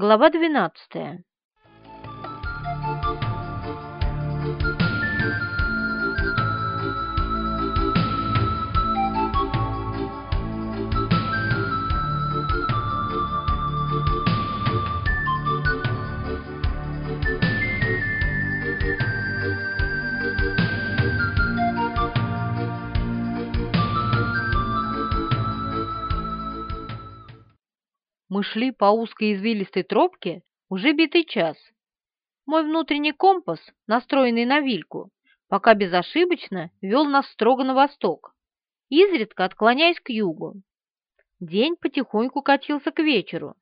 Глава двенадцатая. Мы шли по узкой извилистой тропке уже битый час. Мой внутренний компас, настроенный на вильку, пока безошибочно вел нас строго на восток, изредка отклоняясь к югу. День потихоньку катился к вечеру,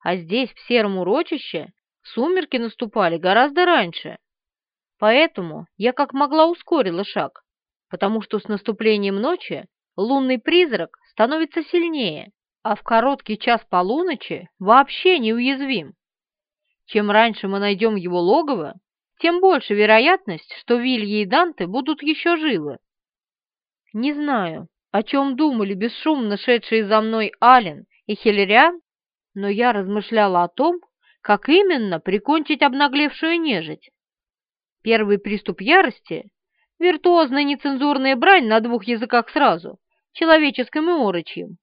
а здесь, в сером урочище, сумерки наступали гораздо раньше. Поэтому я как могла ускорила шаг, потому что с наступлением ночи лунный призрак становится сильнее а в короткий час полуночи вообще неуязвим. Чем раньше мы найдем его логово, тем больше вероятность, что Вилья и Данте будут еще живы. Не знаю, о чем думали бесшумно шедшие за мной Ален и Хиллериан, но я размышляла о том, как именно прикончить обнаглевшую нежить. Первый приступ ярости — виртуозная нецензурная брань на двух языках сразу, человеческим и орочьим,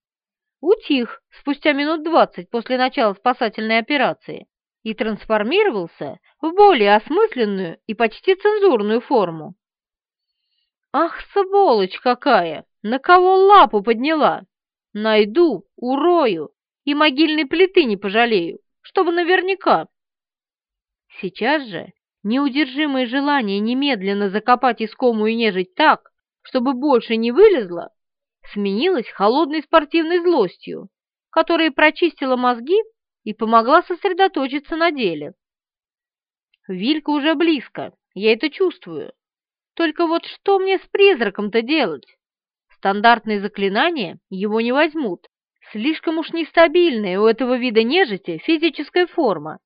утих спустя минут двадцать после начала спасательной операции и трансформировался в более осмысленную и почти цензурную форму. «Ах, сволочь какая! На кого лапу подняла? Найду, урою и могильной плиты не пожалею, чтобы наверняка!» Сейчас же неудержимое желание немедленно закопать искомую нежить так, чтобы больше не вылезла, сменилась холодной спортивной злостью, которая прочистила мозги и помогла сосредоточиться на деле. Вилька уже близко, я это чувствую. Только вот что мне с призраком-то делать? Стандартные заклинания его не возьмут. Слишком уж нестабильная у этого вида нежити физическая форма.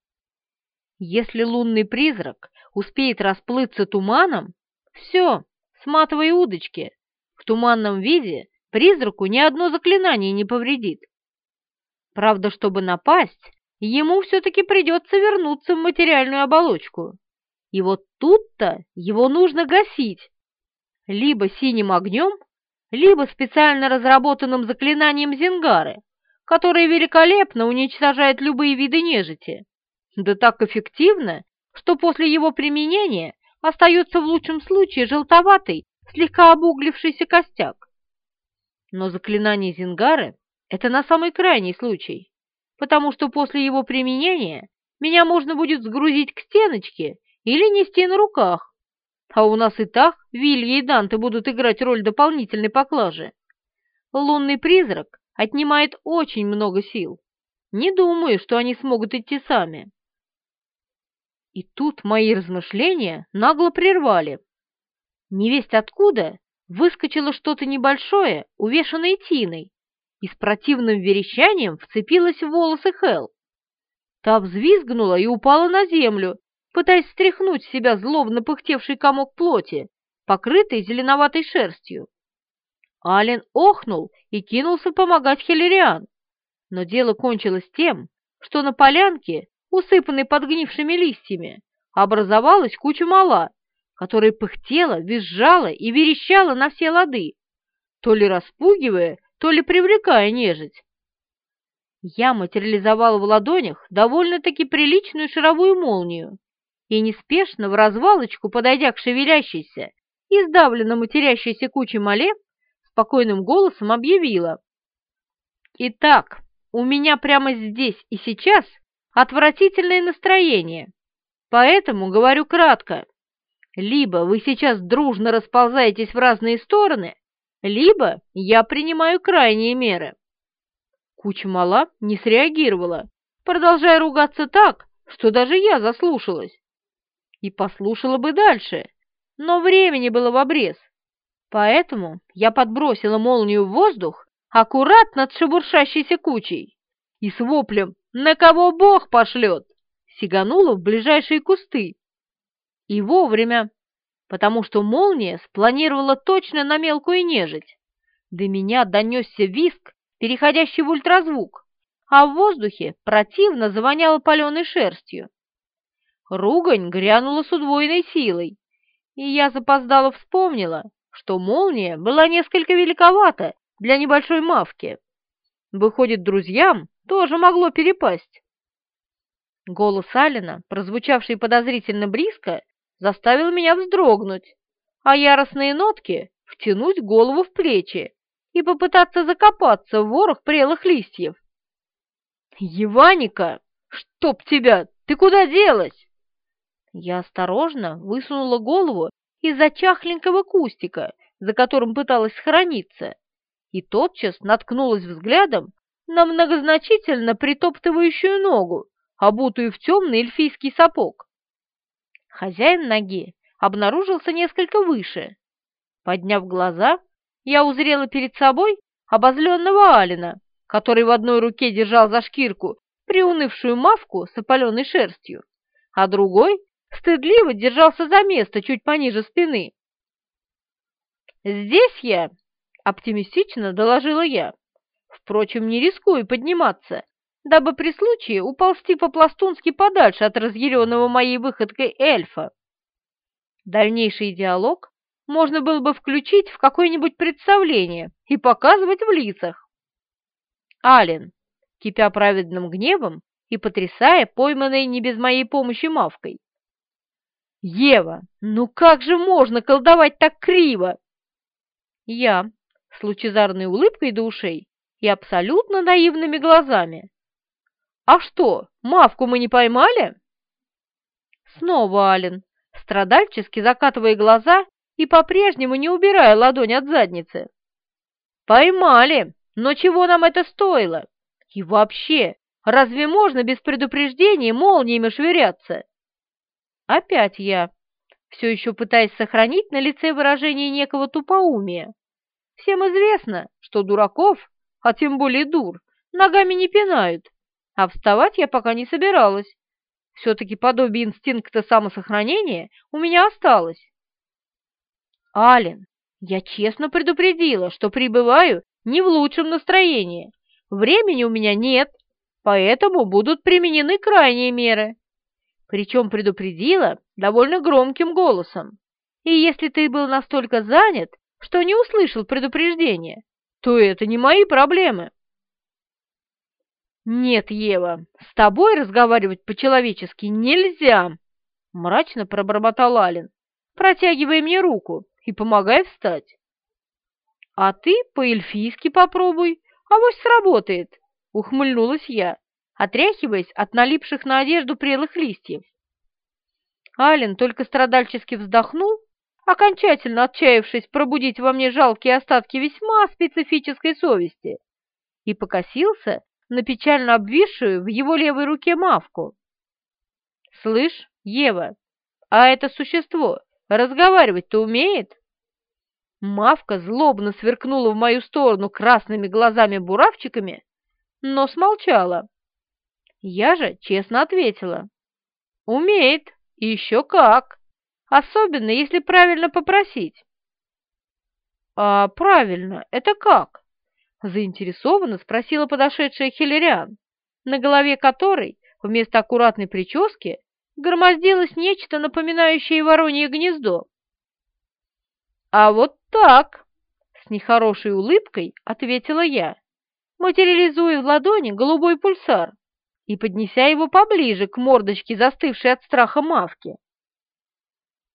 Если лунный призрак успеет расплыться туманом, все, сматывай удочки. В туманном виде призраку ни одно заклинание не повредит. Правда, чтобы напасть, ему все-таки придется вернуться в материальную оболочку. И вот тут-то его нужно гасить. Либо синим огнем, либо специально разработанным заклинанием Зингары, которое великолепно уничтожает любые виды нежити. Да так эффективно, что после его применения остается в лучшем случае желтоватый, слегка обуглившийся костяк. Но заклинание Зингары — это на самый крайний случай, потому что после его применения меня можно будет сгрузить к стеночке или нести на руках, а у нас и так Вилья и Данте будут играть роль дополнительной поклажи. Лунный призрак отнимает очень много сил. Не думаю, что они смогут идти сами. И тут мои размышления нагло прервали. Невесть откуда выскочило что-то небольшое, увешанное тиной, и с противным верещанием вцепилось в волосы Хел. Та взвизгнула и упала на землю, пытаясь стряхнуть с себя злобно пыхтевший комок плоти, покрытый зеленоватой шерстью. Ален охнул и кинулся помогать Хиллериан, но дело кончилось тем, что на полянке, усыпанной подгнившими листьями, образовалась куча мала, которая пыхтела, визжала и верещала на все лады, то ли распугивая, то ли привлекая нежить. Я материализовала в ладонях довольно-таки приличную шаровую молнию и неспешно в развалочку, подойдя к шевелящейся и сдавленно матерящейся куче мале, спокойным голосом объявила. «Итак, у меня прямо здесь и сейчас отвратительное настроение, поэтому говорю кратко. Либо вы сейчас дружно расползаетесь в разные стороны, либо я принимаю крайние меры. Куча мала не среагировала, продолжая ругаться так, что даже я заслушалась. И послушала бы дальше, но времени было в обрез. Поэтому я подбросила молнию в воздух аккуратно над шебуршащейся кучей и с воплем «На кого Бог пошлет!» сиганула в ближайшие кусты, и вовремя, потому что молния спланировала точно на мелкую нежить. До меня донесся виск, переходящий в ультразвук, а в воздухе противно завоняло паленой шерстью. Ругань грянула с удвоенной силой, и я запоздало вспомнила, что молния была несколько великовата для небольшой мавки. Выходит, друзьям тоже могло перепасть. Голос Алина, прозвучавший подозрительно близко, заставил меня вздрогнуть, а яростные нотки — втянуть голову в плечи и попытаться закопаться в ворох прелых листьев. «Еваника, чтоб тебя! Ты куда делась?» Я осторожно высунула голову из-за чахленького кустика, за которым пыталась схорониться, и тотчас наткнулась взглядом на многозначительно притоптывающую ногу, обутую в темный эльфийский сапог. Хозяин ноги обнаружился несколько выше. Подняв глаза, я узрела перед собой обозленного Алина, который в одной руке держал за шкирку приунывшую мавку с опаленной шерстью, а другой стыдливо держался за место чуть пониже спины. «Здесь я!» — оптимистично доложила я. Впрочем, не рискую подниматься, дабы при случае уползти по-пластунски подальше от разъяренного моей выходкой эльфа. Дальнейший диалог можно было бы включить в какое-нибудь представление и показывать в лицах. Ален, кипя праведным гневом и потрясая пойманной не без моей помощи мавкой. «Ева, ну как же можно колдовать так криво?» Я, с лучезарной улыбкой до ушей и абсолютно наивными глазами. «А что, мавку мы не поймали?» Снова Ален, страдальчески закатывая глаза и по-прежнему не убирая ладонь от задницы. «Поймали, но чего нам это стоило? И вообще, разве можно без предупреждения молниями швыряться?» Опять я, все еще пытаясь сохранить на лице выражение некого тупоумия. Всем известно, что дураков, а тем более дур, ногами не пинают, а вставать я пока не собиралась. Все-таки подобие инстинкта самосохранения у меня осталось. Ален, я честно предупредила, что пребываю не в лучшем настроении. Времени у меня нет, поэтому будут применены крайние меры причем предупредила довольно громким голосом. И если ты был настолько занят, что не услышал предупреждения, то это не мои проблемы. «Нет, Ева, с тобой разговаривать по-человечески нельзя!» Мрачно пробормотал Ален, протягивая мне руку и помогая встать. «А ты по-эльфийски попробуй, авось сработает!» — ухмыльнулась я, отряхиваясь от налипших на одежду прелых листьев. Ален только страдальчески вздохнул, окончательно отчаявшись пробудить во мне жалкие остатки весьма специфической совести, и покосился на печально обвисшую в его левой руке мавку. «Слышь, Ева, а это существо разговаривать-то умеет?» Мавка злобно сверкнула в мою сторону красными глазами-буравчиками, но смолчала. Я же честно ответила. Умеет, и еще как. Особенно, если правильно попросить. А правильно, это как? Заинтересованно спросила подошедшая Хиллериан, на голове которой вместо аккуратной прически громоздилось нечто напоминающее воронье гнездо. «А вот так!» — с нехорошей улыбкой ответила я, материализуя в ладони голубой пульсар и поднеся его поближе к мордочке застывшей от страха мавки.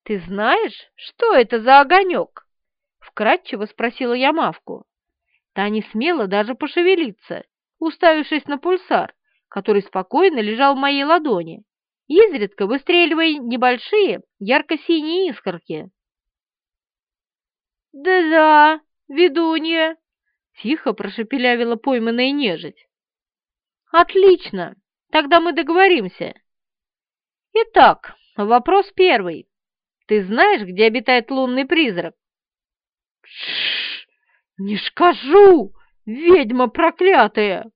«Ты знаешь, что это за огонек?» — вкратчиво спросила я мавку. Та не смела даже пошевелиться, уставившись на пульсар, который спокойно лежал в моей ладони, изредка выстреливая небольшие ярко-синие искорки. «Да-да, ведунья!» — тихо прошепелявила пойманная нежить. «Отлично! Тогда мы договоримся. Итак, вопрос первый. Ты знаешь, где обитает лунный призрак? Не скажу! Ведьма проклятая!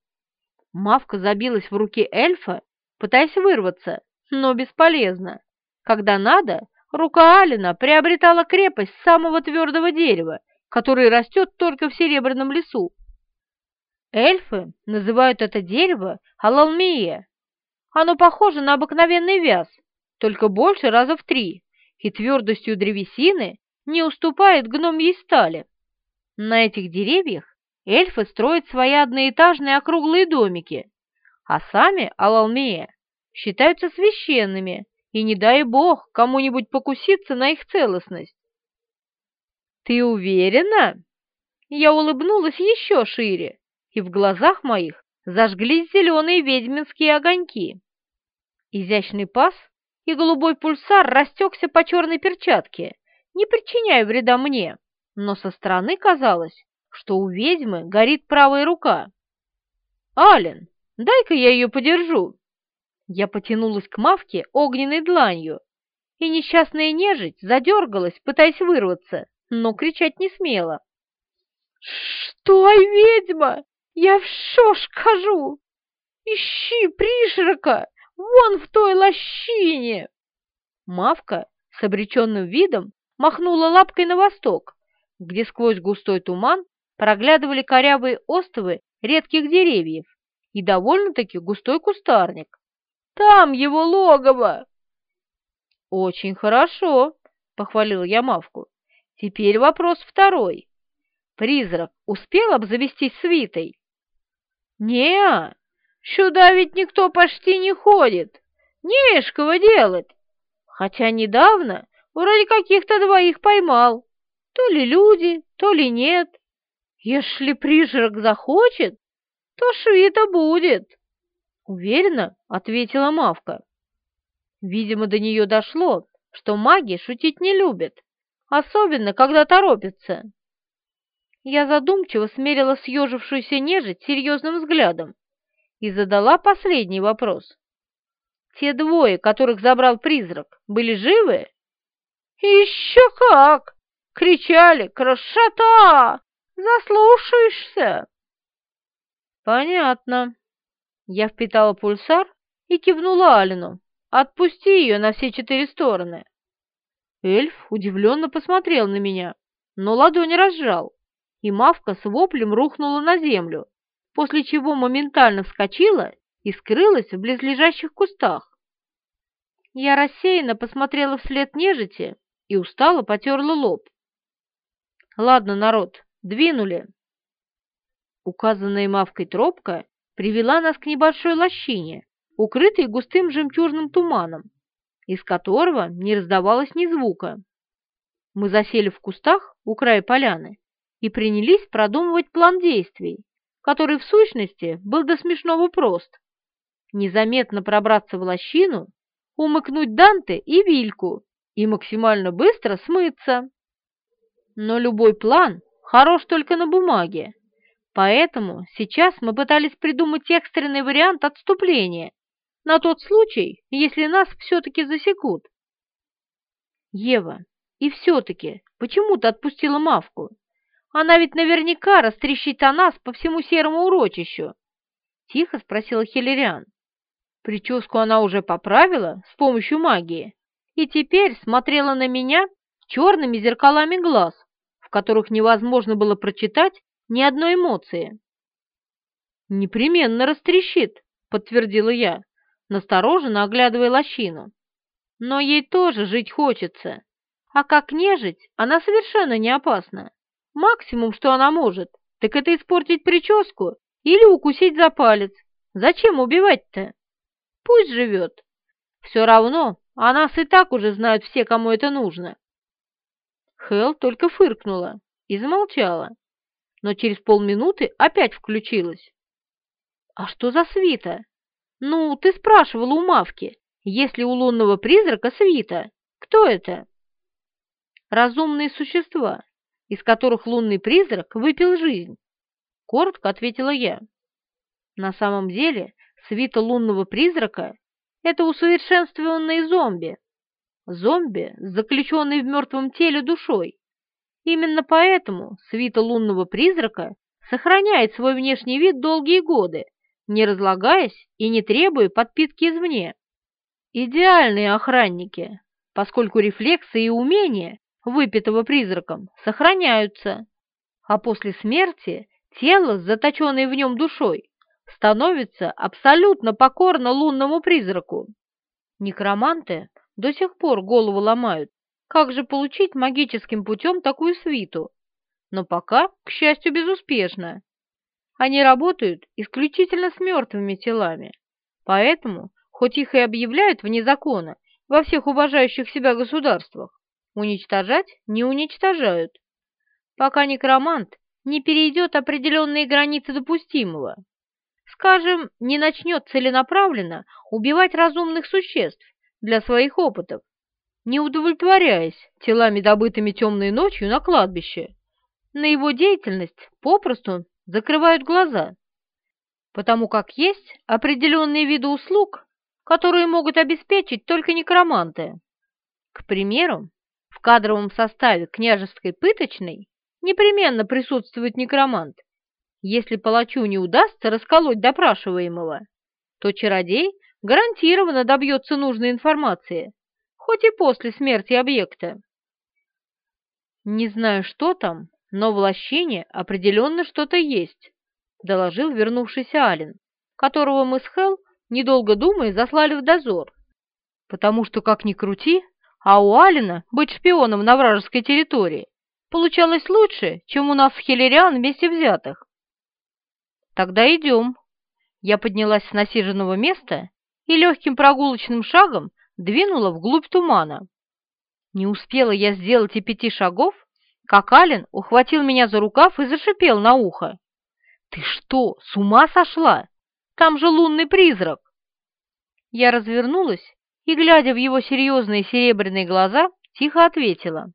Мавка забилась в руки эльфа, пытаясь вырваться, но бесполезно. Когда надо, рука Алина приобретала крепость самого твердого дерева, которое растет только в серебряном лесу. Эльфы называют это дерево алалмие. Оно похоже на обыкновенный вяз, только больше раза в три, и твердостью древесины не уступает гномьей стали. На этих деревьях эльфы строят свои одноэтажные округлые домики, а сами алалмие считаются священными, и не дай бог кому-нибудь покуситься на их целостность. «Ты уверена?» Я улыбнулась еще шире, и в глазах моих зажглись зеленые ведьминские огоньки. Изящный паз и голубой пульсар растекся по черной перчатке, не причиняя вреда мне, но со стороны казалось, что у ведьмы горит правая рука. «Ален, дай-ка я ее подержу!» Я потянулась к мавке огненной дланью, и несчастная нежить задергалась, пытаясь вырваться, но кричать не смела. «Что, ведьма? Я в шош хожу! Ищи приширока! Вон в той лощине!» Мавка с обреченным видом махнула лапкой на восток, где сквозь густой туман проглядывали корявые остовы редких деревьев и довольно-таки густой кустарник. «Там его логово!» «Очень хорошо», — похвалил я Мавку. «Теперь вопрос второй. Призрак успел обзавестись свитой?» «Не, сюда ведь никто почти не ходит. Не из кого делать. Хотя недавно вроде каких-то двоих поймал. То ли люди, то ли нет. Если призрак захочет, то швита будет. Уверенно ответила Мавка. Видимо, до нее дошло, что маги шутить не любят, особенно когда торопятся. Я задумчиво смерила съежившуюся нежить серьезным взглядом и задала последний вопрос. Те двое, которых забрал призрак, были живы? Еще как! Кричали «Красота! Заслушаешься!» «Понятно». Я впитала пульсар и кивнула Алину. «Отпусти ее на все четыре стороны». Эльф удивленно посмотрел на меня, но ладонь разжал, и мавка с воплем рухнула на землю, после чего моментально вскочила и скрылась в близлежащих кустах. Я рассеянно посмотрела вслед нежити и устало потерла лоб. «Ладно, народ, двинули!» Указанная мавкой тропка привела нас к небольшой лощине, укрытой густым жемчужным туманом, из которого не раздавалось ни звука. Мы засели в кустах у края поляны и принялись продумывать план действий, который в сущности был до смешного прост. Незаметно пробраться в лощину, умыкнуть Данте и Вильку и максимально быстро смыться. Но любой план хорош только на бумаге, поэтому сейчас мы пытались придумать экстренный вариант отступления на тот случай, если нас все-таки засекут. Ева, и все-таки почему ты отпустила Мавку? Она ведь наверняка растрещит о нас по всему серому урочищу. Тихо спросила Хиллериан. Прическу она уже поправила с помощью магии и теперь смотрела на меня черными зеркалами глаз, которых невозможно было прочитать ни одной эмоции. «Непременно растрещит», — подтвердила я, настороженно оглядывая лощину. «Но ей тоже жить хочется, а как нежить она совершенно не опасна. Максимум, что она может, так это испортить прическу или укусить за палец. Зачем убивать-то? Пусть живет. Все равно о нас и так уже знают все, кому это нужно. Хел только фыркнула и замолчала, но через полминуты опять включилась. «А что за свита? Ну, ты спрашивала у Мавки, есть ли у лунного призрака свита? Кто это?» «Разумные существа, из которых лунный призрак выпил жизнь», — коротко ответила я. «На самом деле свита лунного призрака — это усовершенствованные зомби. Зомби, заключенные в мертвом теле душой. Именно поэтому свита лунного призрака сохраняет свой внешний вид долгие годы, не разлагаясь и не требуя подпитки извне. Идеальные охранники, поскольку рефлексы и умения выпитого призраком, сохраняются, а после смерти тело с заточенной в нем душой становится абсолютно покорно лунному призраку. Некроманты до сих пор голову ломают, как же получить магическим путем такую свиту, но пока, к счастью, безуспешно. Они работают исключительно с мертвыми телами, поэтому, хоть их и объявляют вне закона во всех уважающих себя государствах, уничтожать не уничтожают, пока некромант не перейдет определенные границы допустимого. Скажем, не начнет целенаправленно убивать разумных существ для своих опытов, не удовлетворяясь телами, добытыми темной ночью на кладбище. На его деятельность попросту закрывают глаза, потому как есть определенные виды услуг, которые могут обеспечить только некроманты. К примеру, в кадровом составе княжеской пыточной непременно присутствует некромант. Если палачу не удастся расколоть допрашиваемого, то чародей гарантированно добьется нужной информации, хоть и после смерти объекта. «Не знаю, что там, но в лощине определенно что-то есть», доложил вернувшийся Ален, которого мы с Хелл, недолго думая, заслали в дозор. Потому что, как ни крути, а у Алина быть шпионом на вражеской территории получалось лучше, чем у нас с Хиллериан вместе взятых. Тогда идем. Я поднялась с насиженного места и легким прогулочным шагом двинула вглубь тумана. Не успела я сделать и пяти шагов, как Ален ухватил меня за рукав и зашипел на ухо. «Ты что, с ума сошла? Там же лунный призрак!» Я развернулась и, глядя в его серьезные серебряные глаза, тихо ответила.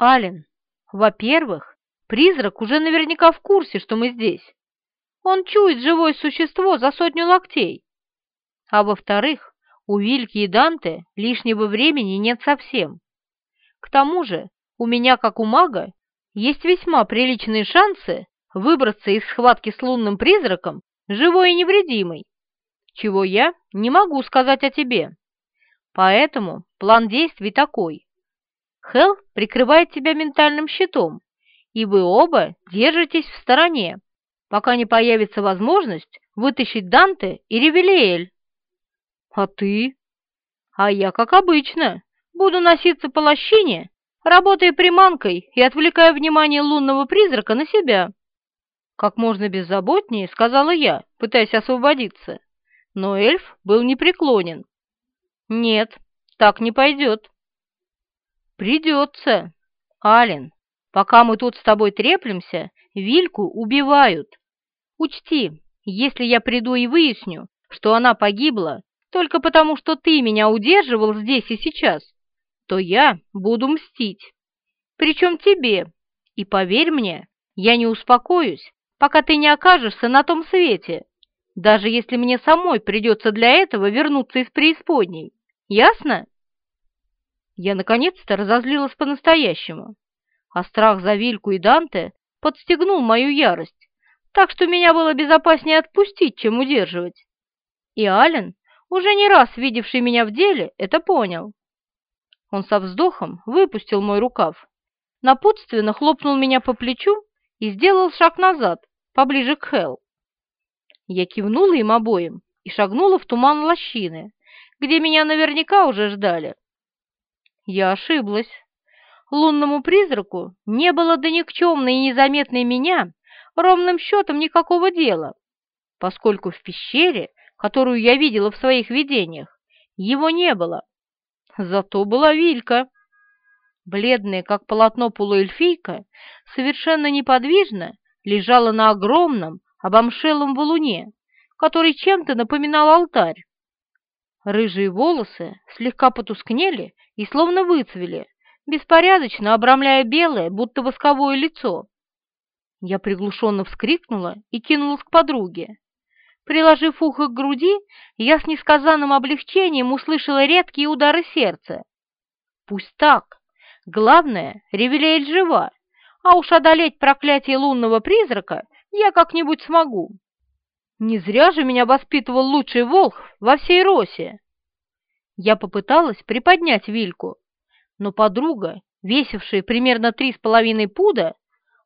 «Ален, во-первых, призрак уже наверняка в курсе, что мы здесь. Он чует живое существо за сотню локтей. А во-вторых, у Вильки и Данте лишнего времени нет совсем. К тому же, у меня, как у мага, есть весьма приличные шансы выбраться из схватки с лунным призраком живой и невредимой, чего я не могу сказать о тебе. Поэтому план действий такой. Хел прикрывает тебя ментальным щитом, и вы оба держитесь в стороне, пока не появится возможность вытащить Данте и Ревелиэль. А ты? А я, как обычно, буду носиться по лощине, работая приманкой и отвлекая внимание лунного призрака на себя. Как можно беззаботнее, сказала я, пытаясь освободиться. Но эльф был непреклонен. Нет, так не пойдет. Придется. Ален, пока мы тут с тобой треплемся, Вильку убивают. Учти, если я приду и выясню, что она погибла только потому, что ты меня удерживал здесь и сейчас, то я буду мстить. Причем тебе. И поверь мне, я не успокоюсь, пока ты не окажешься на том свете, даже если мне самой придется для этого вернуться из преисподней. Ясно? Я наконец-то разозлилась по-настоящему, а страх за Вильку и Данте подстегнул мою ярость, так что меня было безопаснее отпустить, чем удерживать. И Ален, уже не раз видевший меня в деле, это понял. Он со вздохом выпустил мой рукав, напутственно хлопнул меня по плечу и сделал шаг назад, поближе к Хелл. Я кивнула им обоим и шагнула в туман лощины, где меня наверняка уже ждали. Я ошиблась. Лунному призраку не было до никчемной и незаметной меня ровным счетом никакого дела, поскольку в пещере, которую я видела в своих видениях, его не было. Зато была Вилька. Бледная, как полотно полуэльфийка, совершенно неподвижно лежала на огромном, обомшелом валуне, который чем-то напоминал алтарь. Рыжие волосы слегка потускнели и словно выцвели, беспорядочно обрамляя белое, будто восковое лицо. Я приглушенно вскрикнула и кинулась к подруге. Приложив ухо к груди, я с несказанным облегчением услышала редкие удары сердца. Пусть так. Главное, Ревелиэль жива, а уж одолеть проклятие лунного призрака я как-нибудь смогу. Не зря же меня воспитывал лучший волк во всей Росе. Я попыталась приподнять Вильку, но подруга, весившая примерно три с половиной пуда,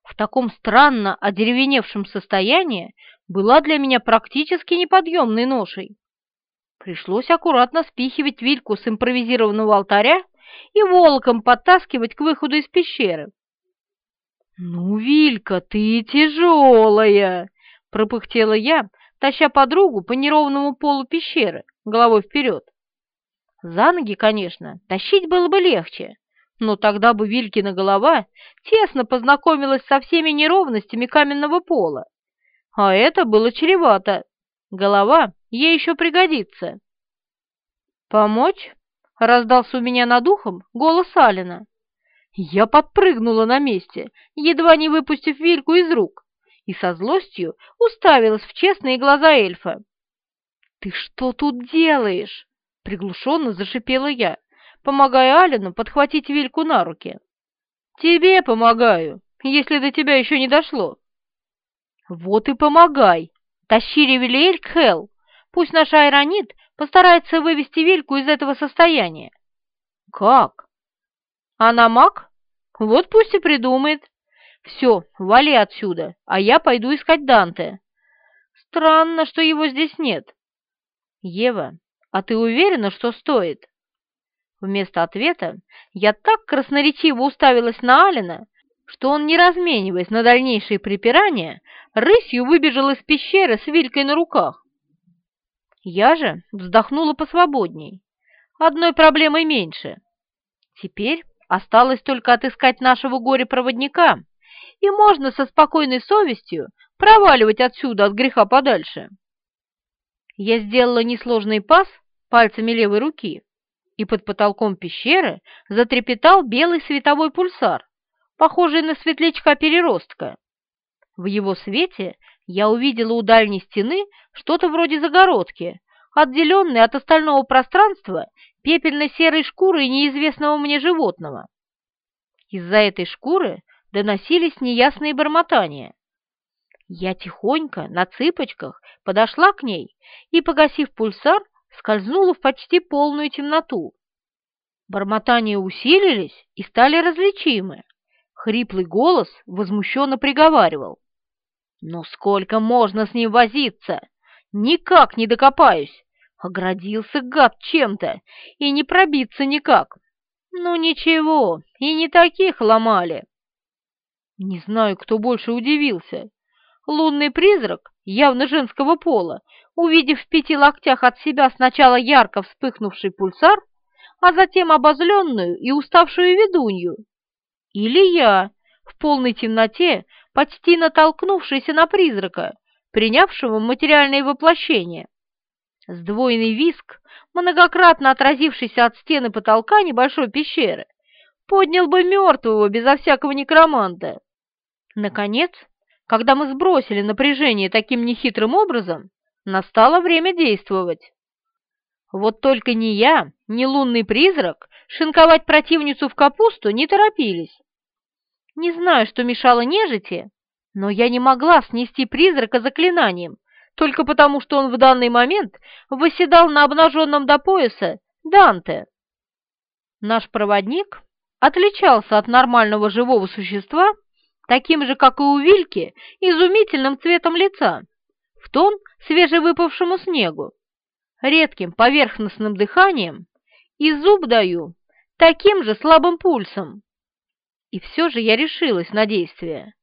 в таком странно одеревеневшем состоянии была для меня практически неподъемной ношей. Пришлось аккуратно спихивать вильку с импровизированного алтаря и волоком подтаскивать к выходу из пещеры. «Ну, Вилька, ты тяжелая!» — пропыхтела я, таща подругу по неровному полу пещеры, головой вперед. За ноги, конечно, тащить было бы легче, но тогда бы Вилькина голова тесно познакомилась со всеми неровностями каменного пола. А это было чревато. Голова ей еще пригодится. «Помочь?» — раздался у меня над ухом голос Алина. Я подпрыгнула на месте, едва не выпустив Вильку из рук, и со злостью уставилась в честные глаза эльфа. «Ты что тут делаешь?» — приглушенно зашипела я, помогая Алину подхватить Вильку на руки. «Тебе помогаю, если до тебя еще не дошло». «Вот и помогай! Тащи Ревелиэль к Хелл, пусть наш Айронит постарается вывести Вильку из этого состояния». «Как?» Она маг? Вот пусть и придумает. Все, вали отсюда, а я пойду искать Данте. Странно, что его здесь нет. Ева, а ты уверена, что стоит? Вместо ответа я так красноречиво уставилась на Алина, что он, не размениваясь на дальнейшие припирания, рысью выбежал из пещеры с вилькой на руках. Я же вздохнула посвободней. Одной проблемой меньше. Теперь Осталось только отыскать нашего горе-проводника, и можно со спокойной совестью проваливать отсюда от греха подальше. Я сделала несложный пас пальцами левой руки, и под потолком пещеры затрепетал белый световой пульсар, похожий на светлячка-переростка. В его свете я увидела у дальней стены что-то вроде загородки, отделенной от остального пространства пепельно-серой шкурой неизвестного мне животного. Из-за этой шкуры доносились неясные бормотания. Я тихонько, на цыпочках, подошла к ней и, погасив пульсар, скользнула в почти полную темноту. Бормотания усилились и стали различимы. Хриплый голос возмущенно приговаривал. «Ну сколько можно с ним возиться? Никак не докопаюсь! Оградился гад чем-то, и не пробиться никак. Ну ничего, и не таких ломали. Не знаю, кто больше удивился. Лунный призрак, явно женского пола, увидев в пяти локтях от себя сначала ярко вспыхнувший пульсар, а затем обозленную и уставшую ведунью. Или я, в полной темноте, почти натолкнувшийся на призрака, принявшего материальное воплощение. Сдвоенный виск, многократно отразившийся от стены потолка небольшой пещеры, поднял бы мертвого безо всякого некроманта. Наконец, когда мы сбросили напряжение таким нехитрым образом, настало время действовать. Вот только ни я, ни лунный призрак шинковать противницу в капусту не торопились. Не знаю, что мешало нежити, но я не могла снести призрака заклинанием, только потому, что он в данный момент восседал на обнаженном до пояса Данте. Наш проводник отличался от нормального живого существа таким же, как и у Вильки, изумительным цветом лица, в тон свежевыпавшему снегу, редким поверхностным дыханием и зуб даю таким же слабым пульсом. И все же я решилась на действие.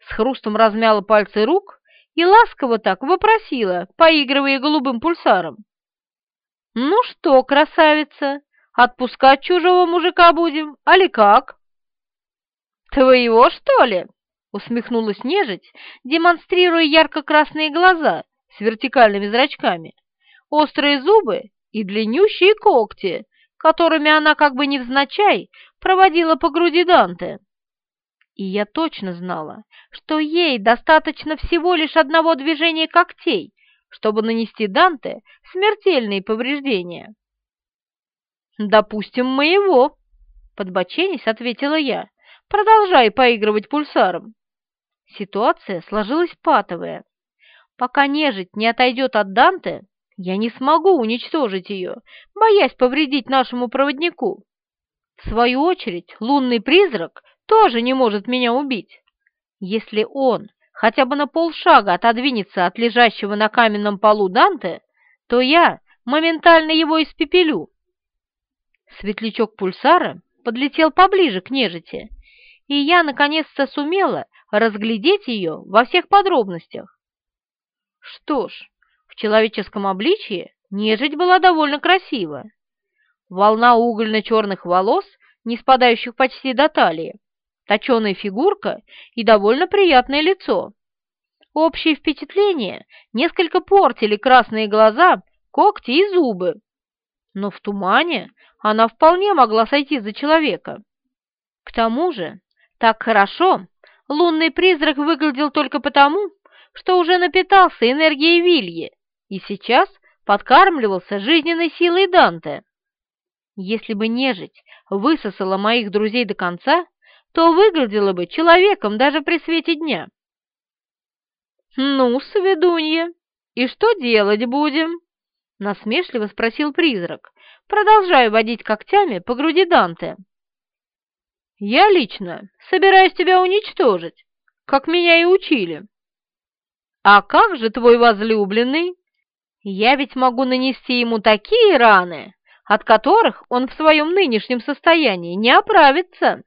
С хрустом размяла пальцы рук и ласково так вопросила, поигрывая голубым пульсаром. «Ну что, красавица, отпускать чужого мужика будем, али как?» «Твоего, что ли?» — усмехнулась нежить, демонстрируя ярко-красные глаза с вертикальными зрачками, острые зубы и длиннющие когти, которыми она как бы невзначай проводила по груди Данте. И я точно знала, что ей достаточно всего лишь одного движения когтей, чтобы нанести Данте смертельные повреждения. «Допустим, моего», — подбоченись ответила я, продолжая поигрывать пульсаром. Ситуация сложилась патовая. Пока нежить не отойдет от Данте, я не смогу уничтожить ее, боясь повредить нашему проводнику. В свою очередь, лунный призрак тоже не может меня убить. Если он хотя бы на полшага отодвинется от лежащего на каменном полу Данте, то я моментально его испепелю. Светлячок пульсара подлетел поближе к нежити, и я наконец-то сумела разглядеть ее во всех подробностях. Что ж, в человеческом обличье нежить была довольно красива. Волна угольно-черных волос, не спадающих почти до талии, точеная фигурка и довольно приятное лицо. Общее впечатление несколько портили красные глаза, когти и зубы. Но в тумане она вполне могла сойти за человека. К тому же, так хорошо лунный призрак выглядел только потому, что уже напитался энергией Вильи и сейчас подкармливался жизненной силой Данте. Если бы нежить высосала моих друзей до конца, то выглядела бы человеком даже при свете дня. «Ну, сведунья, и что делать будем?» — насмешливо спросил призрак, продолжая водить когтями по груди Данте. «Я лично собираюсь тебя уничтожить, как меня и учили». «А как же твой возлюбленный? Я ведь могу нанести ему такие раны, от которых он в своем нынешнем состоянии не оправится».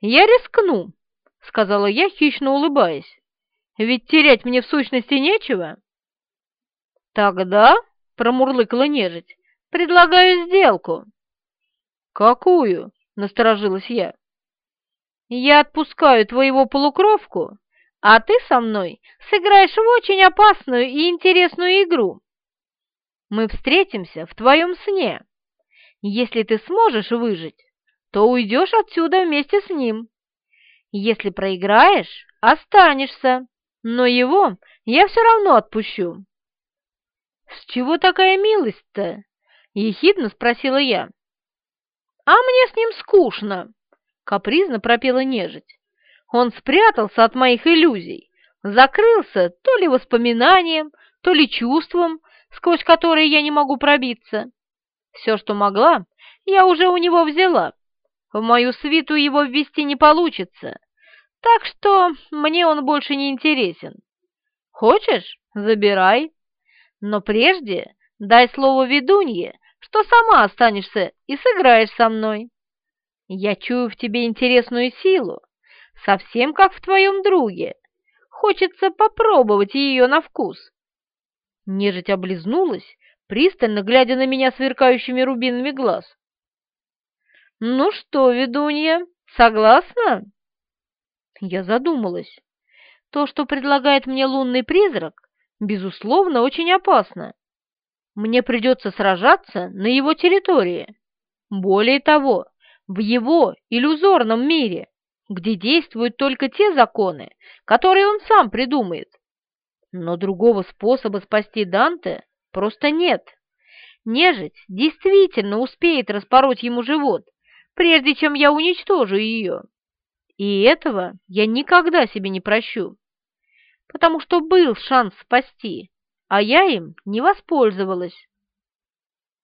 «Я рискну», — сказала я, хищно улыбаясь. «Ведь терять мне в сущности нечего». «Тогда», — промурлыкала нежить, — «предлагаю сделку». «Какую?» — насторожилась я. «Я отпускаю твоего полукровку, а ты со мной сыграешь в очень опасную и интересную игру. Мы встретимся в твоем сне. Если ты сможешь выжить, то уйдешь отсюда вместе с ним. Если проиграешь, останешься, но его я все равно отпущу». «С чего такая милость-то?» — ехидно спросила я. «А мне с ним скучно», — капризно пропела нежить. «Он спрятался от моих иллюзий, закрылся то ли воспоминанием, то ли чувством, сквозь которые я не могу пробиться. Все, что могла, я уже у него взяла, в мою свиту его ввести не получится, так что мне он больше не интересен. Хочешь, забирай. Но прежде дай слово ведунье, что сама останешься и сыграешь со мной. Я чую в тебе интересную силу, совсем как в твоем друге. Хочется попробовать ее на вкус. Нежить облизнулась, пристально глядя на меня сверкающими рубинами глаз. «Ну что, ведунья, согласна?» Я задумалась. То, что предлагает мне лунный призрак, безусловно, очень опасно. Мне придется сражаться на его территории. Более того, в его иллюзорном мире, где действуют только те законы, которые он сам придумает. Но другого способа спасти Данте просто нет. Нежить действительно успеет распороть ему живот, прежде чем я уничтожу ее. И этого я никогда себе не прощу, потому что был шанс спасти, а я им не воспользовалась.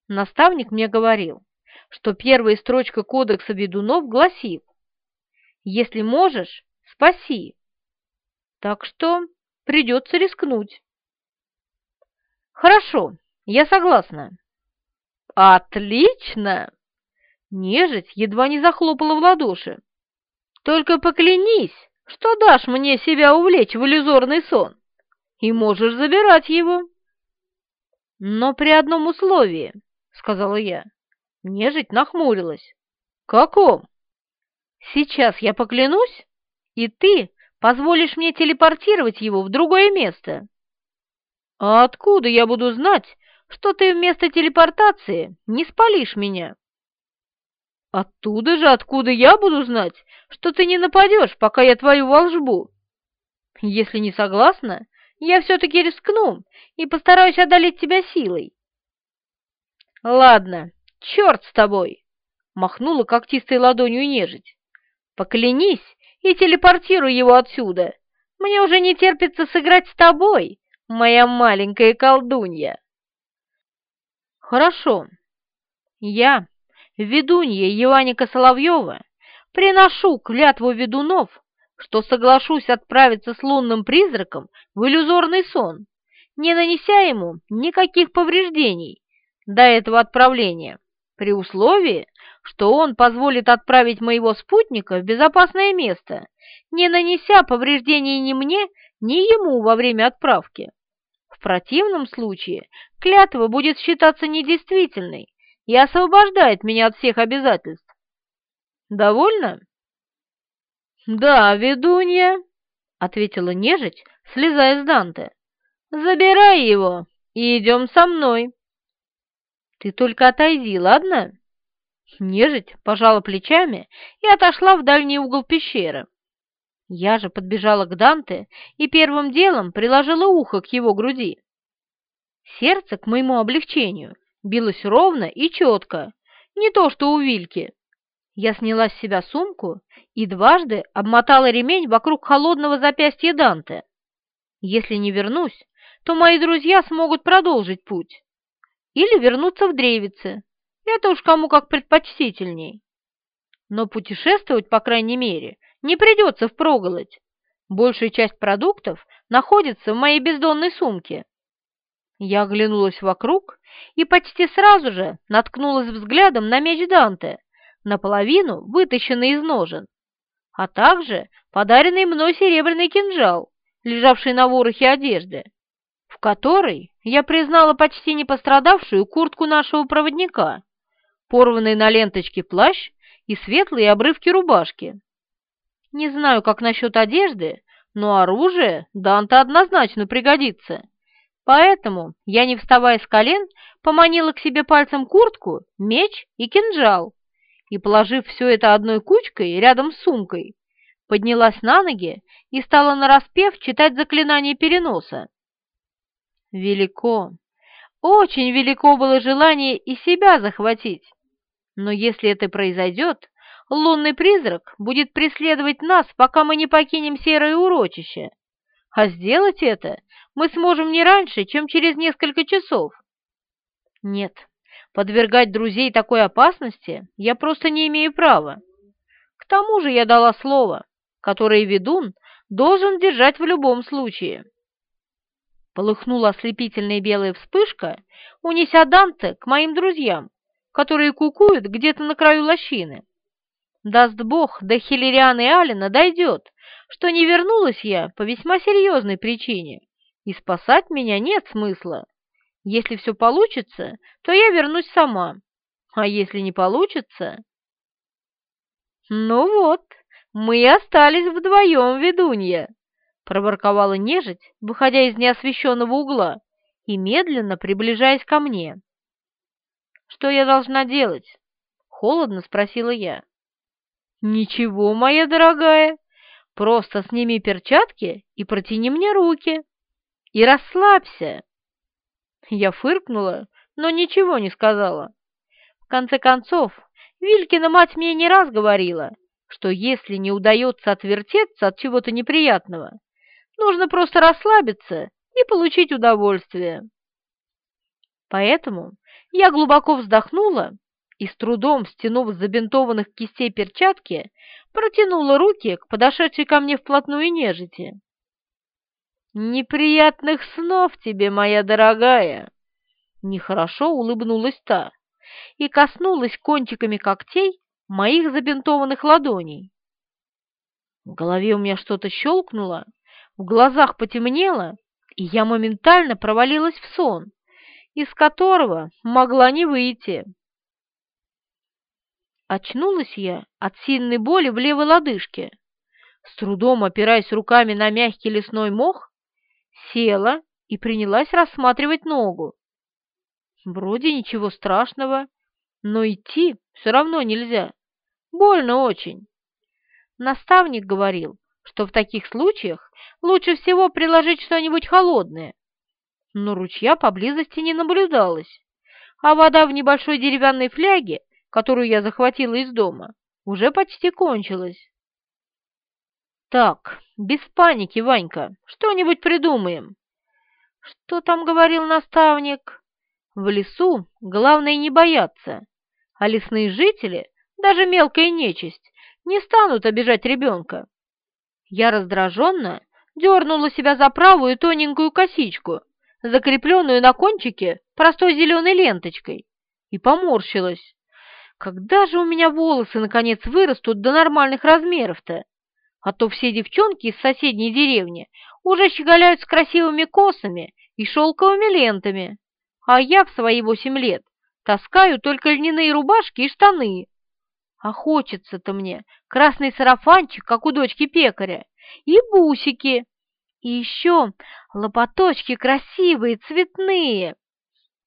Наставник мне говорил, что первая строчка кодекса ведунов гласит «Если можешь, спаси». Так что придется рискнуть. Хорошо, я согласна. Отлично! Нежить едва не захлопала в ладоши. «Только поклянись, что дашь мне себя увлечь в иллюзорный сон, и можешь забирать его». «Но при одном условии», — сказала я. Нежить нахмурилась. «Каком?» «Сейчас я поклянусь, и ты позволишь мне телепортировать его в другое место». «А откуда я буду знать, что ты вместо телепортации не спалишь меня?» Оттуда же, откуда я буду знать, что ты не нападешь, пока я твою волжбу. Если не согласна, я все-таки рискну и постараюсь одолеть тебя силой. Ладно, черт с тобой, махнула когтистой ладонью нежить. Поклянись и телепортируй его отсюда. Мне уже не терпится сыграть с тобой, моя маленькая колдунья. Хорошо. Я ведунья Еваника Соловьева, приношу клятву ведунов что соглашусь отправиться с лунным призраком в иллюзорный сон, не нанеся ему никаких повреждений до этого отправления, при условии, что он позволит отправить моего спутника в безопасное место, не нанеся повреждений ни мне, ни ему во время отправки. В противном случае клятва будет считаться недействительной и освобождает меня от всех обязательств. Довольно? «Да, ведунья», — ответила нежить, слезая с Данте. «Забирай его и идем со мной». «Ты только отойди, ладно?» Нежить пожала плечами и отошла в дальний угол пещеры. Я же подбежала к Данте и первым делом приложила ухо к его груди. Сердце, к моему облегчению, билось ровно и четко, не то что у Вильки. Я сняла с себя сумку и дважды обмотала ремень вокруг холодного запястья Данте. Если не вернусь, то мои друзья смогут продолжить путь. Или вернуться в Древице. Это уж кому как предпочтительней. Но путешествовать, по крайней мере, не придется впроголодь. Большая часть продуктов находится в моей бездонной сумке. Я оглянулась вокруг и почти сразу же наткнулась взглядом на меч Данте, наполовину вытащенный из ножен, а также подаренный мной серебряный кинжал, лежавший на ворохе одежды, в которой я признала почти не пострадавшую куртку нашего проводника, порванный на ленточке плащ и светлые обрывки рубашки. Не знаю, как насчет одежды, но оружие Данте однозначно пригодится. Поэтому я, не вставая с колен, поманила к себе пальцем куртку, меч и кинжал, и, положив все это одной кучкой рядом с сумкой, поднялась на ноги и стала нараспев читать заклинание переноса. Велико, очень велико было желание и себя захватить, но если это произойдет, лунный призрак будет преследовать нас, пока мы не покинем серое урочище, а сделать это мы сможем не раньше, чем через несколько часов. Нет, Подвергать друзей такой опасности я просто не имею права. К тому же я дала слово, которое ведун должен держать в любом случае. Полыхнула ослепительная белая вспышка, унеся Данте к моим друзьям, которые кукуют где-то на краю лощины. Даст бог, до Хиллериана и Алина дойдет, что не вернулась я по весьма серьезной причине, и спасать меня нет смысла. Если все получится, то я вернусь сама. А если не получится... Ну вот, мы и остались вдвоем, ведунья, проворковала нежить, выходя из неосвещенного угла и медленно приближаясь ко мне. «Что я должна делать?» — холодно спросила я. «Ничего, моя дорогая, просто сними перчатки и протяни мне руки. И расслабься!» Я фыркнула, но ничего не сказала. В конце концов, Вилькина мать мне не раз говорила, что если не удается отвертеться от чего-то неприятного, нужно просто расслабиться и получить удовольствие. Поэтому я глубоко вздохнула и, с трудом стянув с забинтованных кистей перчатки, протянула руки к подошедшей ко мне вплотную нежити. «Неприятных снов тебе, моя дорогая!» Нехорошо улыбнулась та и коснулась кончиками когтей моих забинтованных ладоней. В голове у меня что-то щелкнуло, в глазах потемнело, и я моментально провалилась в сон, из которого могла не выйти. Очнулась я от сильной боли в левой лодыжке. С трудом опираясь руками на мягкий лесной мох, села и принялась рассматривать ногу. Вроде ничего страшного, но идти все равно нельзя. Больно очень. Наставник говорил, что в таких случаях лучше всего приложить что-нибудь холодное. Но ручья поблизости не наблюдалось, а вода в небольшой деревянной фляге, которую я захватила из дома, уже почти кончилась. Так, без паники, Ванька, что-нибудь придумаем. Что там говорил наставник? В лесу главное не бояться, а лесные жители, даже мелкая нечисть, не станут обижать ребенка. Я раздраженно дернула себя за правую тоненькую косичку, закрепленную на кончике простой зеленой ленточкой, и поморщилась. Когда же у меня волосы, наконец, вырастут до нормальных размеров-то? А то все девчонки из соседней деревни уже щеголяют с красивыми косами и шелковыми лентами, а я в свои восемь лет таскаю только льняные рубашки и штаны. А хочется-то мне красный сарафанчик, как у дочки пекаря, и бусики, и еще лопаточки красивые, цветные.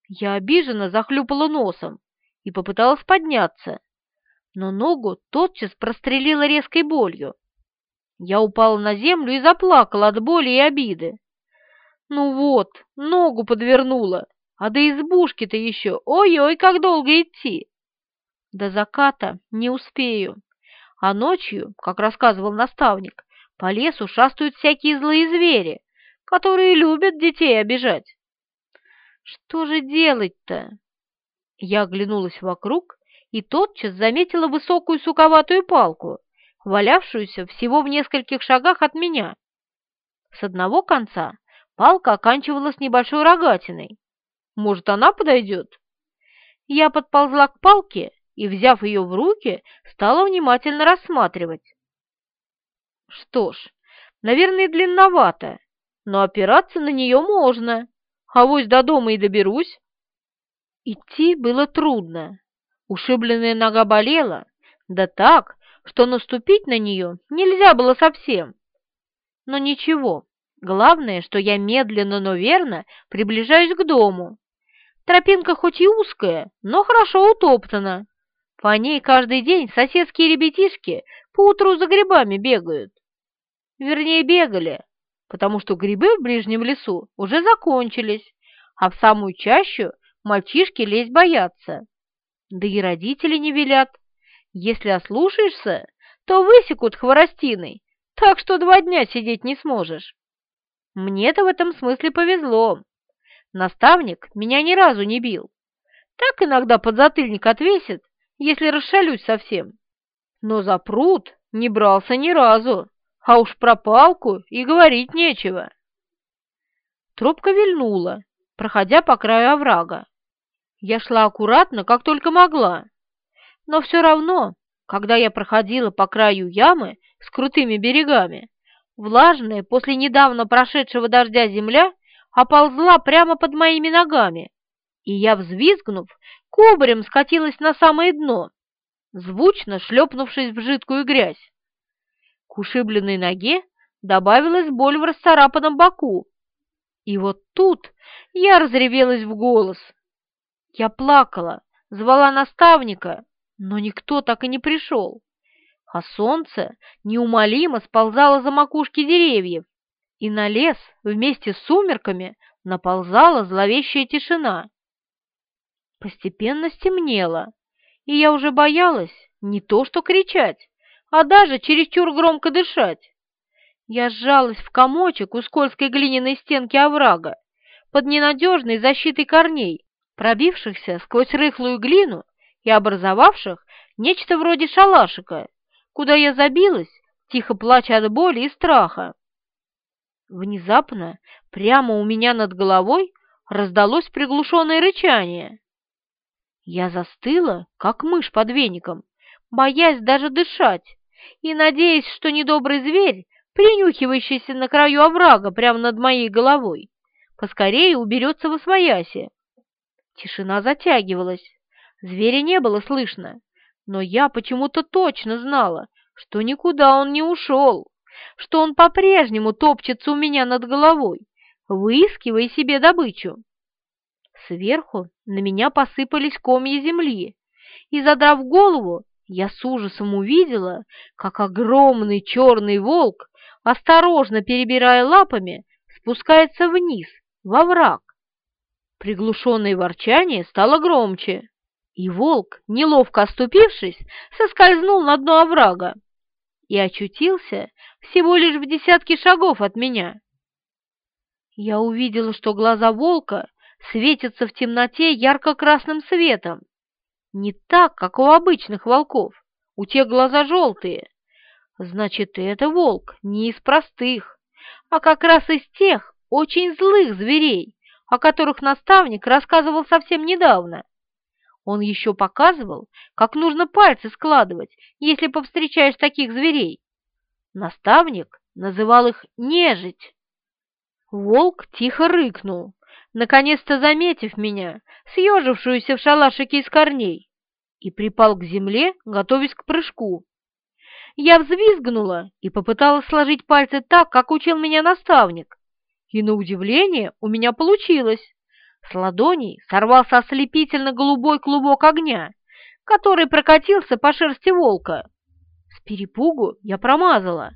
Я обиженно захлюпала носом и попыталась подняться, но ногу тотчас прострелила резкой болью. Я упала на землю и заплакала от боли и обиды. Ну вот, ногу подвернула, а до избушки-то еще, ой-ой, как долго идти. До заката не успею, а ночью, как рассказывал наставник, по лесу шастают всякие злые звери, которые любят детей обижать. Что же делать-то? Я оглянулась вокруг и тотчас заметила высокую суковатую палку, валявшуюся всего в нескольких шагах от меня. С одного конца палка оканчивалась небольшой рогатиной. Может, она подойдет? Я подползла к палке и, взяв ее в руки, стала внимательно рассматривать. Что ж, наверное, длинновато, но опираться на нее можно, а вось до дома и доберусь. Идти было трудно. Ушибленная нога болела, да так, что наступить на нее нельзя было совсем. Но ничего, главное, что я медленно, но верно приближаюсь к дому. Тропинка хоть и узкая, но хорошо утоптана. По ней каждый день соседские ребятишки поутру за грибами бегают. Вернее, бегали, потому что грибы в ближнем лесу уже закончились, а в самую чащу мальчишки лезть боятся. Да и родители не велят. Если ослушаешься, то высекут хворостиной, так что два дня сидеть не сможешь. Мне-то в этом смысле повезло. Наставник меня ни разу не бил. Так иногда подзатыльник отвесит, если расшалюсь совсем. Но за пруд не брался ни разу, а уж про палку и говорить нечего. Тропка вильнула, проходя по краю оврага. Я шла аккуратно, как только могла, но все равно, когда я проходила по краю ямы с крутыми берегами, влажная после недавно прошедшего дождя земля оползла прямо под моими ногами, и я, взвизгнув, кубарем скатилась на самое дно, звучно шлепнувшись в жидкую грязь. К ушибленной ноге добавилась боль в расцарапанном боку. И вот тут я разревелась в голос. Я плакала, звала наставника, но никто так и не пришел. А солнце неумолимо сползало за макушки деревьев, и на лес вместе с сумерками наползала зловещая тишина. Постепенно стемнело, и я уже боялась не то что кричать, а даже чересчур громко дышать. Я сжалась в комочек у скользкой глиняной стенки оврага, под ненадежной защитой корней, пробившихся сквозь рыхлую глину и образовавших нечто вроде шалашика, куда я забилась, тихо плача от боли и страха. Внезапно, прямо у меня над головой, раздалось приглушенное рычание. Я застыла, как мышь под веником, боясь даже дышать, и надеясь, что недобрый зверь, принюхивающийся на краю оврага прямо над моей головой, поскорее уберется во свояси. Тишина затягивалась, зверя не было слышно, но я почему-то точно знала, что никуда он не ушел, что он по-прежнему топчется у меня над головой, выискивая себе добычу. Сверху на меня посыпались комья земли, и, задрав голову, я с ужасом увидела, как огромный черный волк, осторожно перебирая лапами, спускается вниз, во враг. Приглушенное ворчание стало громче, и волк, неловко оступившись, соскользнул на дно оврага и очутился всего лишь в десятке шагов от меня. Я увидела, что глаза волка светятся в темноте ярко-красным светом, не так, как у обычных волков, у тех глаза желтые. Значит, это волк не из простых, а как раз из тех очень злых зверей, о которых наставник рассказывал совсем недавно. Он еще показывал, как нужно пальцы складывать, если повстречаешь таких зверей. Наставник называл их нежить. Волк тихо рыкнул, наконец-то заметив меня, съежившуюся в шалашике из корней, и припал к земле, готовясь к прыжку. Я взвизгнула и попыталась сложить пальцы так, как учил меня наставник. И на удивление у меня получилось. С ладоней сорвался ослепительно-голубой клубок огня, который прокатился по шерсти волка. С перепугу я промазала,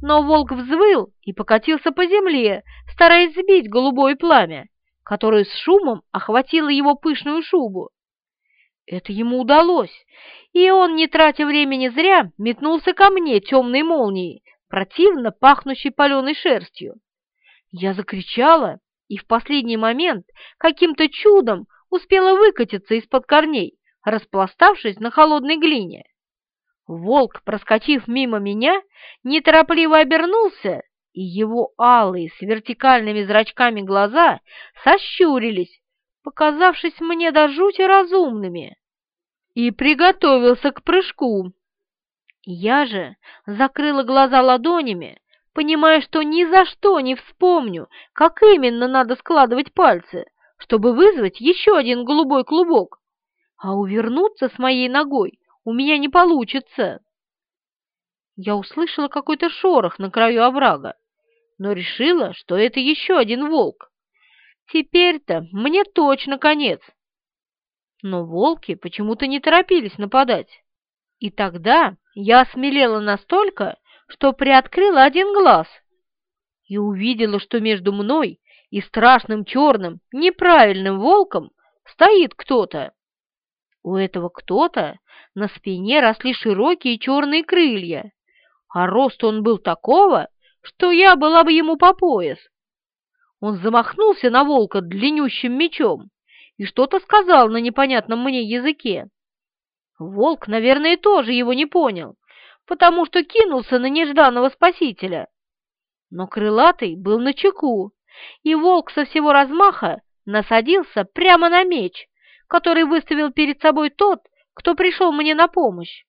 но волк взвыл и покатился по земле, стараясь сбить голубое пламя, которое с шумом охватило его пышную шубу. Это ему удалось, и он, не тратя времени зря, метнулся ко мне темной молнией, противно пахнущей паленой шерстью. Я закричала и в последний момент каким-то чудом успела выкатиться из-под корней, распластавшись на холодной глине. Волк, проскочив мимо меня, неторопливо обернулся, и его алые с вертикальными зрачками глаза сощурились, показавшись мне до жути разумными, и приготовился к прыжку. Я же закрыла глаза ладонями, понимая, что ни за что не вспомню, как именно надо складывать пальцы, чтобы вызвать еще один голубой клубок, а увернуться с моей ногой у меня не получится. Я услышала какой-то шорох на краю оврага, но решила, что это еще один волк. Теперь-то мне точно конец. Но волки почему-то не торопились нападать. И тогда я осмелела настолько, что приоткрыла один глаз и увидела, что между мной и страшным черным неправильным волком стоит кто-то. У этого кто-то на спине росли широкие черные крылья, а рост он был такого, что я была бы ему по пояс. Он замахнулся на волка длиннющим мечом и что-то сказал на непонятном мне языке. Волк, наверное, тоже его не понял, потому что кинулся на нежданного спасителя. Но крылатый был на чеку, и волк со всего размаха насадился прямо на меч, который выставил перед собой тот, кто пришел мне на помощь.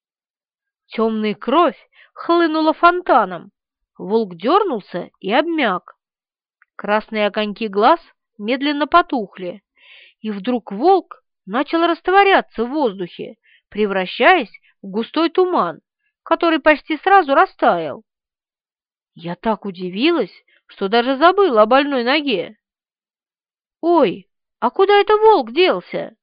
Темная кровь хлынула фонтаном, волк дернулся и обмяк. Красные огоньки глаз медленно потухли, и вдруг волк начал растворяться в воздухе, превращаясь в густой туман, который почти сразу растаял. Я так удивилась, что даже забыла о больной ноге. «Ой, а куда это волк делся?»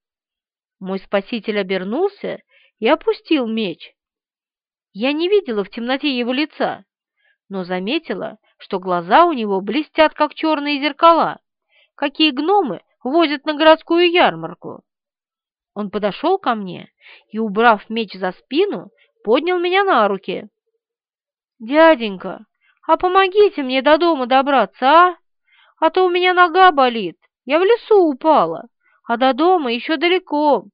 Мой спаситель обернулся и опустил меч. Я не видела в темноте его лица, но заметила, что глаза у него блестят, как черные зеркала, какие гномы возят на городскую ярмарку. Он подошел ко мне и, убрав меч за спину, поднял меня на руки. «Дяденька, а помогите мне до дома добраться, а? А то у меня нога болит, я в лесу упала, а до дома еще далеко.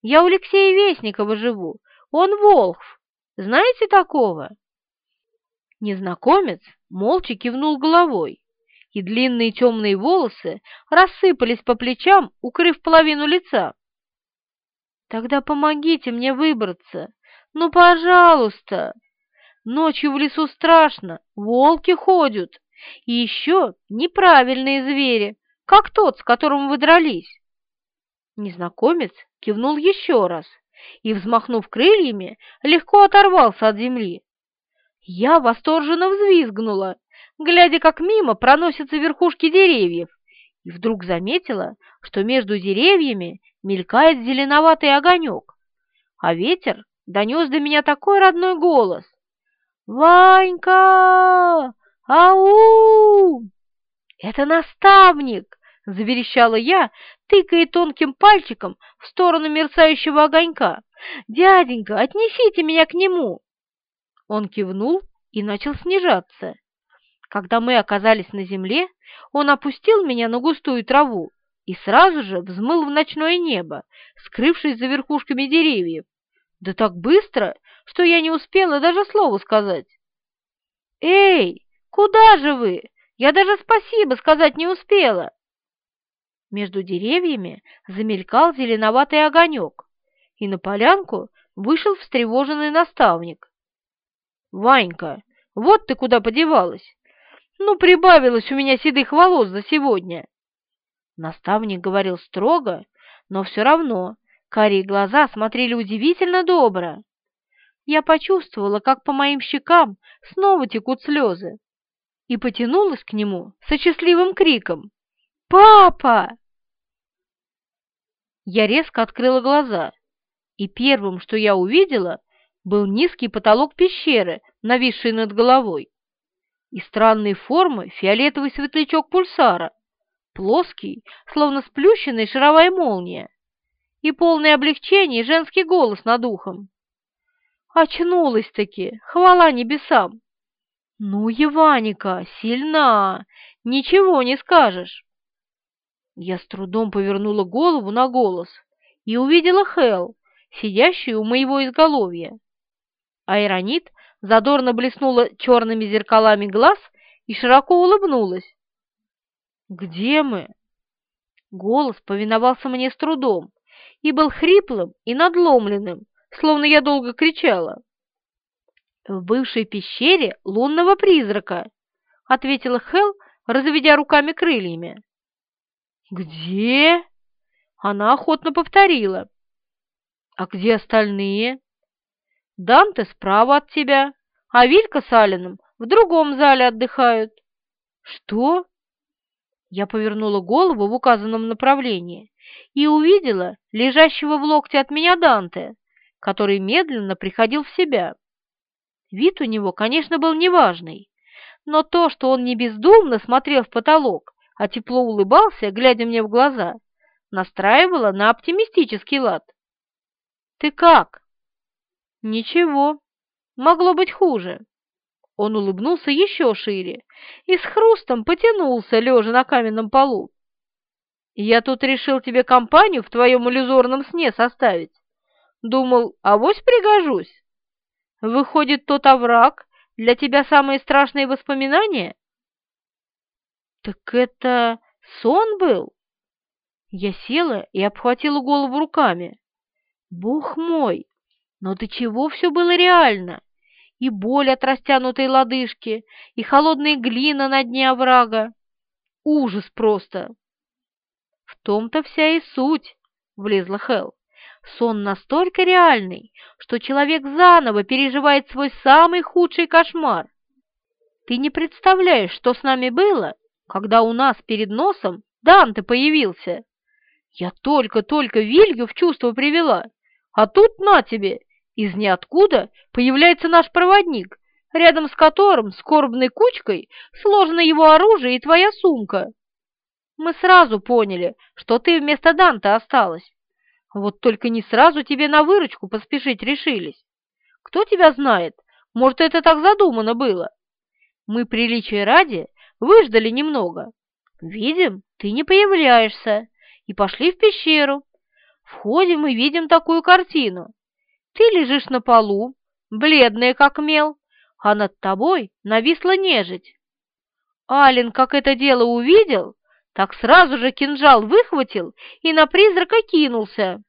Я у Алексея Вестникова живу, он Волхв, знаете такого?» Незнакомец молча кивнул головой, и длинные темные волосы рассыпались по плечам, укрыв половину лица. «Тогда помогите мне выбраться, ну, пожалуйста! Ночью в лесу страшно, волки ходят, и еще неправильные звери, как тот, с которым вы дрались». Незнакомец кивнул еще раз и, взмахнув крыльями, легко оторвался от земли. Я восторженно взвизгнула, глядя, как мимо проносятся верхушки деревьев, и вдруг заметила, что между деревьями мелькает зеленоватый огонек, а ветер донес до меня такой родной голос. «Ванька! Ау!» «Это наставник!» — заверещала я, тыкая тонким пальчиком в сторону мерцающего огонька. «Дяденька, отнесите меня к нему!» Он кивнул и начал снижаться. Когда мы оказались на земле, он опустил меня на густую траву и сразу же взмыл в ночное небо, скрывшись за верхушками деревьев. Да так быстро, что я не успела даже слова сказать. «Эй, куда же вы? Я даже спасибо сказать не успела!» Между деревьями замелькал зеленоватый огонек, и на полянку вышел встревоженный наставник. «Ванька, вот ты куда подевалась! Ну, прибавилось у меня седых волос за сегодня!» Наставник говорил строго, но все равно карие глаза смотрели удивительно добро. Я почувствовала, как по моим щекам снова текут слезы, и потянулась к нему со счастливым криком «Папа!». Я резко открыла глаза, и первым, что я увидела, был низкий потолок пещеры, нависший над головой, и странной формы фиолетовый светлячок пульсара, плоский, словно сплющенная шаровая молния, и полное облегчение женский голос над ухом. Очнулась-таки, хвала небесам! Ну, Еваника, сильна, ничего не скажешь. Я с трудом повернула голову на голос и увидела Хел, сидящую у моего изголовья. Айронит задорно блеснула черными зеркалами глаз и широко улыбнулась. «Где мы?» Голос повиновался мне с трудом и был хриплым и надломленным, словно я долго кричала. «В бывшей пещере лунного призрака», — ответила Хел, разведя руками крыльями. «Где?» — она охотно повторила. «А где остальные?» «Данте справа от тебя, а Вилька с Алином в другом зале отдыхают». «Что?» Я повернула голову в указанном направлении и увидела лежащего в локте от меня Данте, который медленно приходил в себя. Вид у него, конечно, был неважный, но то, что он не бездумно смотрел в потолок, а тепло улыбался, глядя мне в глаза, настраивало на оптимистический лад. «Ты как?» «Ничего. Могло быть хуже». Он улыбнулся еще шире и с хрустом потянулся, лежа на каменном полу. «Я тут решил тебе компанию в твоем иллюзорном сне составить. Думал, авось пригожусь. Выходит, тот овраг для тебя самые страшные воспоминания?» «Так это сон был?» Я села и обхватила голову руками. «Бог мой! Но до чего все было реально?» и боль от растянутой лодыжки, и холодная глина на дне оврага. Ужас просто! В том-то вся и суть, — влезла Хел. Сон настолько реальный, что человек заново переживает свой самый худший кошмар. Ты не представляешь, что с нами было, когда у нас перед носом Данте появился. Я только-только Вилью в чувство привела, а тут на тебе, из ниоткуда появляется наш проводник, рядом с которым скорбной кучкой сложено его оружие и твоя сумка. Мы сразу поняли, что ты вместо Данта осталась. Вот только не сразу тебе на выручку поспешить решились. Кто тебя знает, может, это так задумано было. Мы приличия ради выждали немного. Видим, ты не появляешься, и пошли в пещеру. Входим и видим такую картину. Ты лежишь на полу, бледная как мел, а над тобой нависла нежить. Ален, как это дело увидел, так сразу же кинжал выхватил и на призрака кинулся.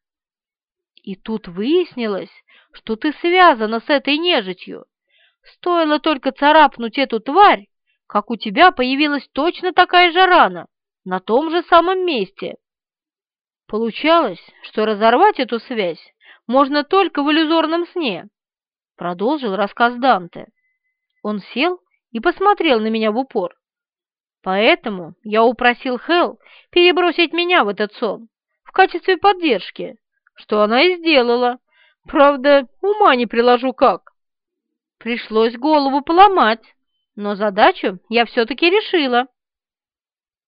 И тут выяснилось, что ты связана с этой нежитью. Стоило только царапнуть эту тварь, как у тебя появилась точно такая же рана, на том же самом месте. Получалось, что разорвать эту связь можно только в иллюзорном сне», — продолжил рассказ Данте. Он сел и посмотрел на меня в упор. «Поэтому я упросил Хел перебросить меня в этот сон в качестве поддержки, что она и сделала. Правда, ума не приложу как. Пришлось голову поломать, но задачу я все-таки решила».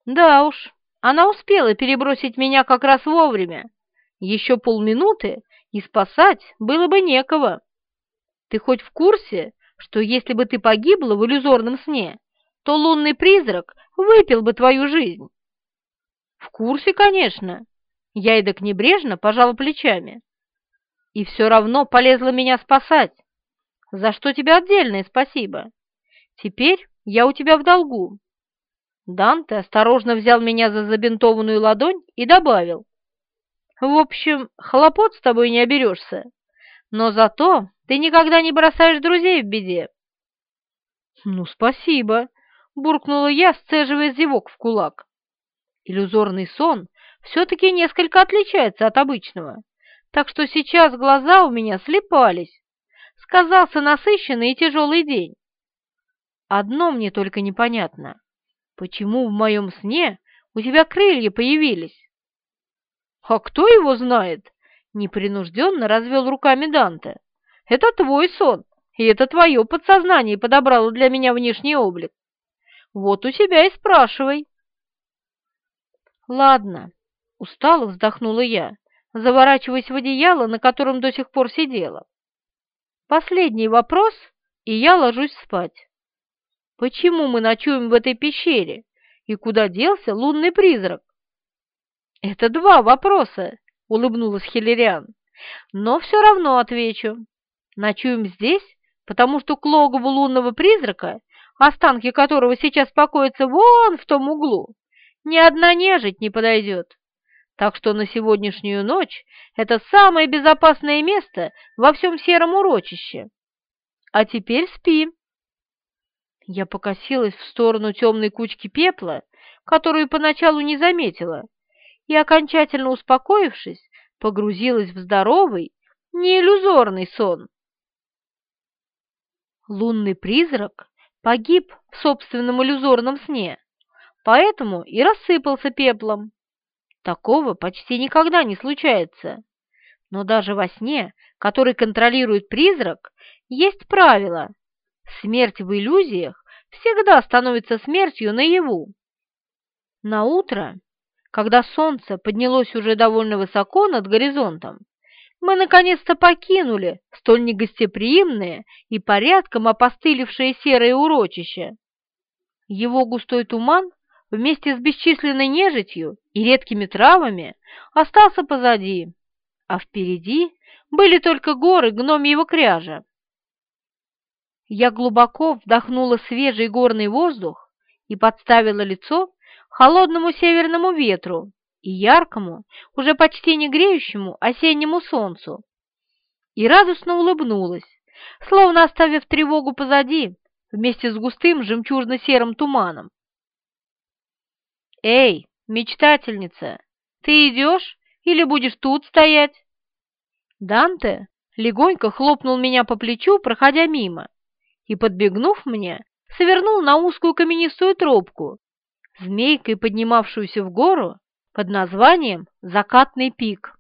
«Да уж, она успела перебросить меня как раз вовремя. Еще полминуты, и спасать было бы некого. Ты хоть в курсе, что если бы ты погибла в иллюзорном сне, то лунный призрак выпил бы твою жизнь? В курсе, конечно. Я эдак небрежно пожала плечами. И все равно полезла меня спасать. За что тебе отдельное спасибо. Теперь я у тебя в долгу». Данте осторожно взял меня за забинтованную ладонь и добавил. «В общем, хлопот с тобой не оберешься, но зато ты никогда не бросаешь друзей в беде». «Ну, спасибо», — буркнула я, сцеживая зевок в кулак. Иллюзорный сон все-таки несколько отличается от обычного, так что сейчас глаза у меня слепались. Сказался насыщенный и тяжелый день. Одно мне только непонятно. Почему в моем сне у тебя крылья появились? А кто его знает? Непринужденно развел руками Данте. Это твой сон, и это твое подсознание подобрало для меня внешний облик. Вот у себя и спрашивай. Ладно, устало вздохнула я, заворачиваясь в одеяло, на котором до сих пор сидела. Последний вопрос, и я ложусь спать. Почему мы ночуем в этой пещере, и куда делся лунный призрак? Это два вопроса, улыбнулась Хиллериан, но все равно отвечу. Ночуем здесь, потому что к логову лунного призрака, останки которого сейчас покоятся вон в том углу, ни одна нежить не подойдет. Так что на сегодняшнюю ночь это самое безопасное место во всем сером урочище. А теперь спи. Я покосилась в сторону темной кучки пепла, которую поначалу не заметила, и, окончательно успокоившись, погрузилась в здоровый, не иллюзорный сон. Лунный призрак погиб в собственном иллюзорном сне, поэтому и рассыпался пеплом. Такого почти никогда не случается. Но даже во сне, который контролирует призрак, есть правило. Смерть в иллюзиях всегда становится смертью наяву. На утро, когда солнце поднялось уже довольно высоко над горизонтом, мы наконец-то покинули столь негостеприимное и порядком опостылевшее серое урочище. Его густой туман вместе с бесчисленной нежитью и редкими травами остался позади, а впереди были только горы гномьего кряжа. Я глубоко вдохнула свежий горный воздух и подставила лицо холодному северному ветру и яркому, уже почти не греющему осеннему солнцу, и радостно улыбнулась, словно оставив тревогу позади вместе с густым жемчужно-серым туманом. «Эй, мечтательница, ты идешь или будешь тут стоять?» Данте легонько хлопнул меня по плечу, проходя мимо, и, подбегнув мне, свернул на узкую каменистую тропку, змейкой поднимавшуюся в гору под названием «Закатный пик».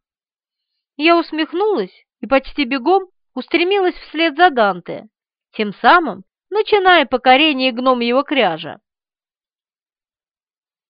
Я усмехнулась и почти бегом устремилась вслед за Данте, тем самым начиная покорение гномьего кряжа.